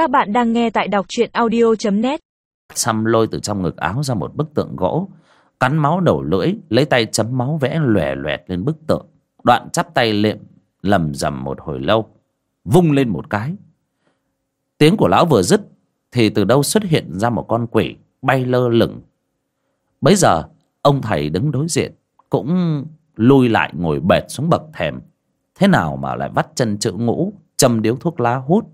Các bạn đang nghe tại đọc truyện audio.net Xăm lôi từ trong ngực áo ra một bức tượng gỗ, Cắn máu đầu lưỡi, Lấy tay chấm máu vẽ lòe loẹt lên bức tượng. Đoạn chắp tay liệm lầm rầm một hồi lâu, Vung lên một cái. Tiếng của lão vừa dứt, Thì từ đâu xuất hiện ra một con quỷ Bay lơ lửng. Bấy giờ, ông thầy đứng đối diện, Cũng lui lại ngồi bệt xuống bậc thềm. Thế nào mà lại vắt chân chữ ngũ, Châm điếu thuốc lá hút?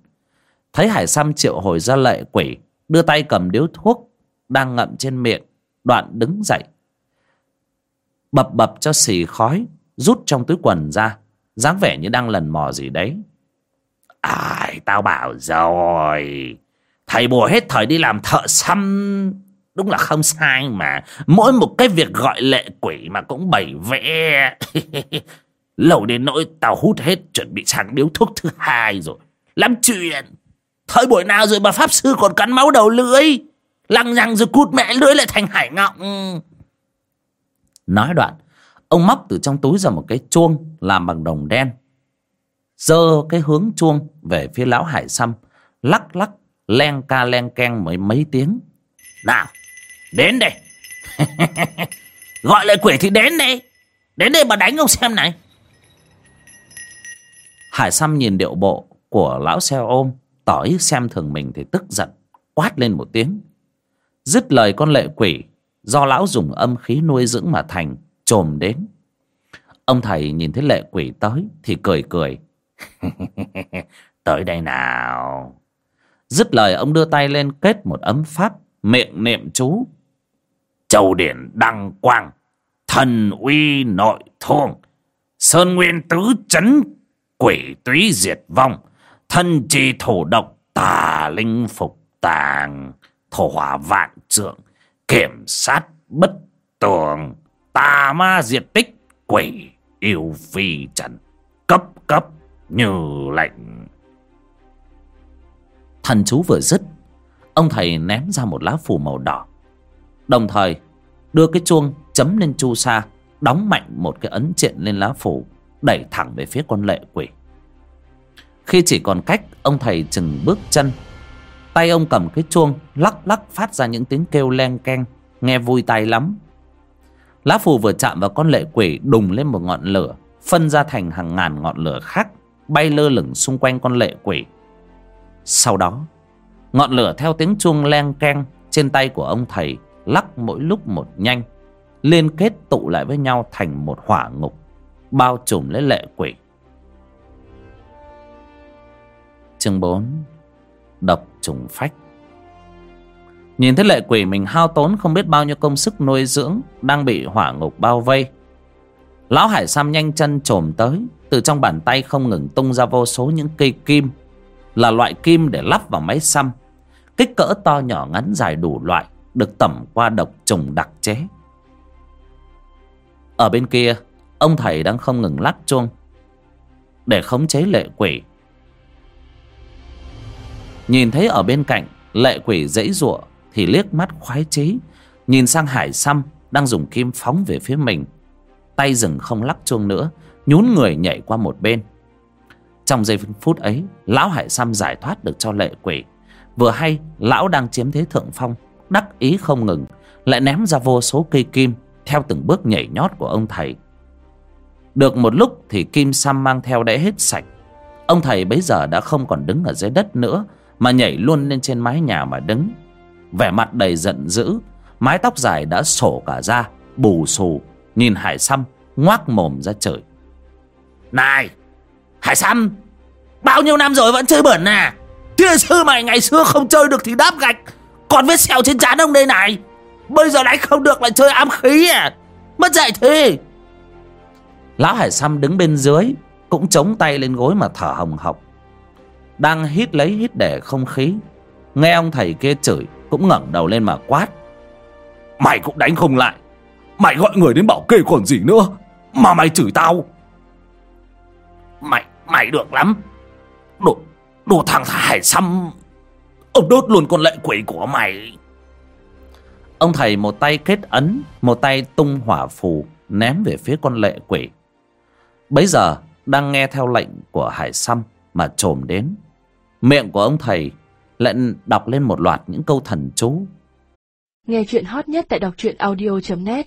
Thấy Hải Sam triệu hồi ra lệ quỷ, Đưa tay cầm điếu thuốc Đang ngậm trên miệng, Đoạn đứng dậy. Bập bập cho xì khói, Rút trong túi quần ra, dáng vẻ như đang lần mò gì đấy. Ai, tao bảo rồi, Thầy bùa hết thời đi làm thợ xăm Đúng là không sai mà, Mỗi một cái việc gọi lệ quỷ mà cũng bày vẽ. Lâu đến nỗi tao hút hết Chuẩn bị sang điếu thuốc thứ hai rồi. Lắm chuyện. Thời buổi nào rồi mà Pháp Sư còn cắn máu đầu lưỡi? Lăng nhăng rồi cút mẹ lưỡi lại thành hải ngọng. Nói đoạn, Ông móc từ trong túi ra một cái chuông Làm bằng đồng đen. Dơ cái hướng chuông Về phía lão hải xăm Lắc lắc, len ca len keng mấy mấy tiếng. Nào, Đến đây. Gọi lại quỷ thì đến đây. Đến đây mà đánh ông xem này. Hải xăm nhìn điệu bộ Của lão xe ôm tỏi xem thường mình thì tức giận quát lên một tiếng. Dứt lời con lệ quỷ do lão dùng âm khí nuôi dưỡng mà thành trồm đến. Ông thầy nhìn thấy lệ quỷ tới thì cười cười, tới đây nào. Dứt lời ông đưa tay lên kết một ấm pháp miệng niệm chú. Châu điển đăng quang thần uy nội thương sơn nguyên tứ chấn quỷ túy diệt vong thân chi thổ độc, tà linh phục tàng, thổ hỏa vạn trượng, kiểm sát bất tường, tà ma diệt tích, quỷ yêu phi trần, cấp cấp như lệnh. Thần chú vừa dứt, ông thầy ném ra một lá phù màu đỏ. Đồng thời, đưa cái chuông chấm lên chu sa, đóng mạnh một cái ấn triện lên lá phù, đẩy thẳng về phía con lệ quỷ khi chỉ còn cách, ông thầy chừng bước chân. Tay ông cầm cái chuông, lắc lắc phát ra những tiếng kêu len keng, nghe vui tai lắm. Lá phù vừa chạm vào con lệ quỷ, đùng lên một ngọn lửa, phân ra thành hàng ngàn ngọn lửa khác, bay lơ lửng xung quanh con lệ quỷ. Sau đó, ngọn lửa theo tiếng chuông len keng trên tay của ông thầy lắc mỗi lúc một nhanh, liên kết tụ lại với nhau thành một hỏa ngục, bao trùm lấy lệ quỷ. Chương 4 Độc trùng phách. Nhìn thấy lệ quỷ mình hao tốn không biết bao nhiêu công sức nuôi dưỡng Đang bị hỏa ngục bao vây, Lão Hải Sam nhanh chân trồm tới, Từ trong bàn tay không ngừng tung ra vô số những cây kim, Là loại kim để lắp vào máy xăm, Kích cỡ to nhỏ ngắn dài đủ loại, Được tẩm qua độc trùng đặc chế. Ở bên kia, Ông thầy đang không ngừng lắc chuông Để khống chế lệ quỷ. Nhìn thấy ở bên cạnh, Lệ quỷ dãy giụa Thì liếc mắt khoái chí. Nhìn sang hải xăm Đang dùng kim phóng về phía mình. Tay dừng không lắc chuông nữa, Nhún người nhảy qua một bên. Trong giây phút ấy, Lão hải xăm giải thoát được cho lệ quỷ. Vừa hay, lão đang chiếm thế thượng phong, Đắc ý không ngừng, Lại ném ra vô số cây kim, Theo từng bước nhảy nhót của ông thầy. Được một lúc thì kim xăm mang theo đã hết sạch. Ông thầy bấy giờ đã không còn đứng ở dưới đất nữa mà nhảy luôn lên trên mái nhà mà đứng. Vẻ mặt đầy giận dữ, mái tóc dài đã sổ cả ra, bù xù, nhìn hải sâm ngoác mồm ra trời. Này, hải sâm, bao nhiêu năm rồi vẫn chơi bẩn à? Thiên sư mày, ngày xưa không chơi được thì đáp gạch, còn vết sẹo trên trán ông đây này. Bây giờ đánh không được lại chơi ám khí à? Mất dạy thế. Lão hải sâm đứng bên dưới, cũng chống tay lên gối mà thở hồng hộc đang hít lấy hít để không khí. Nghe ông thầy kia chửi cũng ngẩng đầu lên mà quát. Mày cũng đánh không lại. Mày gọi người đến bảo kê còn gì nữa mà mày chửi tao. Mày mày được lắm. Đồ đồ thằng hải xăm ông đốt luôn con lệ quỷ của mày. Ông thầy một tay kết ấn một tay tung hỏa phù ném về phía con lệ quỷ. Bấy giờ đang nghe theo lệnh của hải xăm mà trồm đến miệng của ông thầy lại đọc lên một loạt những câu thần chú. Nghe chuyện hot nhất tại đọc truyện audio.net